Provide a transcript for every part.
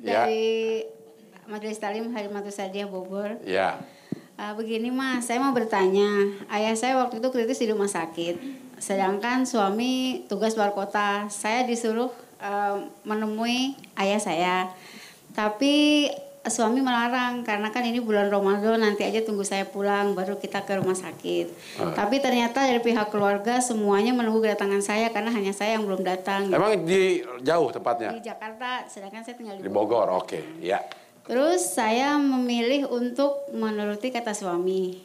Ya. dari Majelis Talim Halimatus Sadiah Bogor. Ya. Uh, begini mas, saya mau bertanya. Ayah saya waktu itu kritis di rumah sakit. Sedangkan suami tugas luar kota. Saya disuruh uh, menemui ayah saya. Tapi suami melarang karena kan ini bulan Ramadan nanti aja tunggu saya pulang baru kita ke rumah sakit. Ah. Tapi ternyata dari pihak keluarga semuanya menunggu kedatangan saya karena hanya saya yang belum datang. Emang di jauh tempatnya? Di Jakarta, sedangkan saya tinggal di Di Bogor, oke. Ya. Terus saya memilih untuk menuruti kata suami.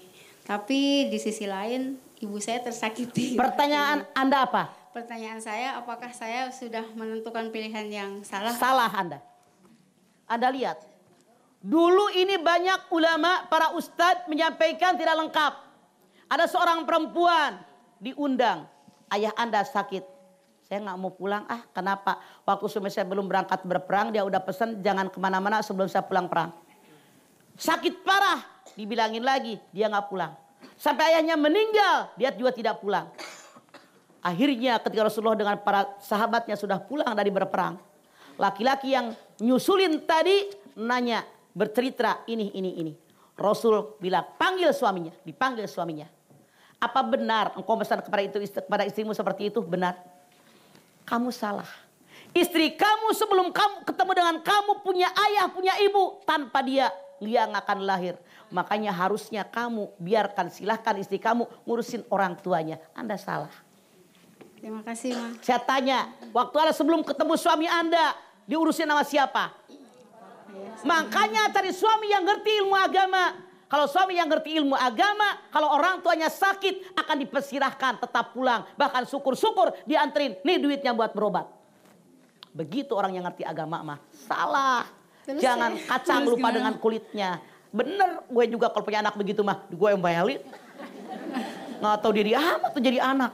Tapi di sisi lain ibu saya tersakiti. Pertanyaan Anda apa? Pertanyaan saya apakah saya sudah menentukan pilihan yang salah? Salah Anda. Anda lihat. Dulu ini banyak ulama, para ustadz menyampaikan tidak lengkap. Ada seorang perempuan diundang. Ayah Anda sakit. Saya nggak mau pulang. Ah kenapa? Waktu suami saya belum berangkat berperang. Dia udah pesan jangan ke mana-mana sebelum saya pulang perang. Sakit parah. Dibilangin lagi. Dia nggak pulang. Sampai ayahnya meninggal. Dia juga tidak pulang. Akhirnya ketika Rasulullah dengan para sahabatnya sudah pulang dari berperang. Laki-laki yang nyusulin tadi nanya bercerita ini ini ini. Rasul bilang panggil suaminya, dipanggil suaminya. Apa benar engkau pesan kepada itu kepada istrimu seperti itu? Benar. Kamu salah. Istri kamu sebelum kamu ketemu dengan kamu punya ayah, punya ibu tanpa dia dia akan lahir. Makanya harusnya kamu biarkan silahkan istri kamu ngurusin orang tuanya. Anda salah. Terima kasih, Ma. Saya tanya, waktu ada sebelum ketemu suami Anda, diurusin sama siapa? Makanya cari suami yang ngerti ilmu agama. Kalau suami yang ngerti ilmu agama, kalau orang tuanya sakit akan dipersirahkan tetap pulang. Bahkan syukur-syukur dianterin, nih duitnya buat berobat. Begitu orang yang ngerti agama mah. Salah. Terus Jangan saya- kacang terus lupa gimana? dengan kulitnya. Bener, gue juga kalau punya anak begitu mah, gue yang bayalin. Nggak tahu diri amat tuh jadi anak.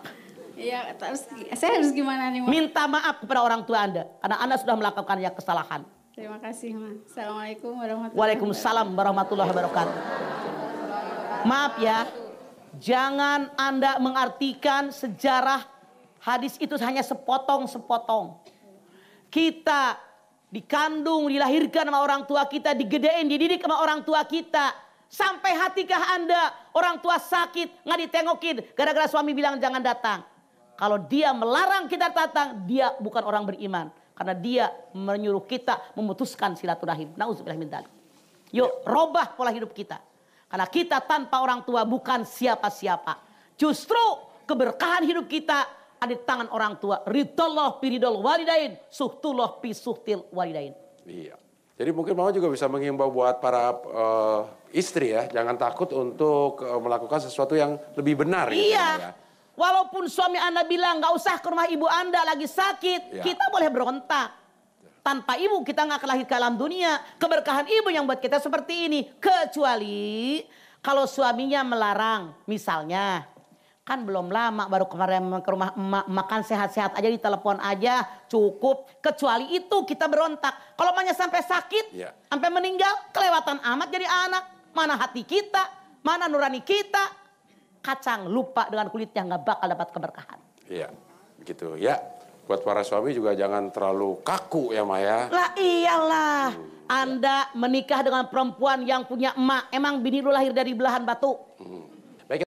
Iya, terus saya harus gimana nih? Minta maaf kepada orang tua Anda. Karena Anda sudah melakukan yang kesalahan. Terima kasih, Ma. Assalamualaikum warahmatullahi Waalaikumsalam warahmatullahi wabarakatuh. Maaf ya. Jangan Anda mengartikan sejarah hadis itu hanya sepotong-sepotong. Kita dikandung, dilahirkan sama orang tua kita, digedein, dididik sama orang tua kita. Sampai hatikah Anda orang tua sakit, nggak ditengokin gara-gara suami bilang jangan datang. Kalau dia melarang kita datang, dia bukan orang beriman. Karena dia menyuruh kita memutuskan silaturahim. Nauzubillah min dzalik. Yuk, robah pola hidup kita. Karena kita tanpa orang tua bukan siapa-siapa. Justru keberkahan hidup kita ada di tangan orang tua. Ridallah piridol walidain, suhtullah pi suhtil walidain. Iya. Jadi mungkin Mama juga bisa mengimbau buat para eh, istri ya, jangan takut untuk eh, melakukan sesuatu yang lebih benar gitu Iya. ya. Walaupun suami Anda bilang nggak usah ke rumah ibu Anda lagi sakit, Ya. kita boleh berontak. Tanpa ibu kita nggak akan lahir ke alam dunia. Keberkahan ibu yang buat kita seperti ini. Kecuali kalau suaminya melarang. Misalnya, kan belum lama baru kemarin ke rumah emak makan sehat-sehat aja di telepon aja cukup. Kecuali itu kita berontak. Kalau emaknya sampai sakit, Ya. sampai meninggal, kelewatan amat jadi anak. Mana hati kita, mana nurani kita. Kacang lupa dengan kulitnya nggak bakal dapat keberkahan. Iya, begitu ya. Buat para suami juga jangan terlalu kaku ya Maya. Lah iyalah. Anda menikah dengan perempuan yang punya emak. Emang bini lu lahir dari belahan batu?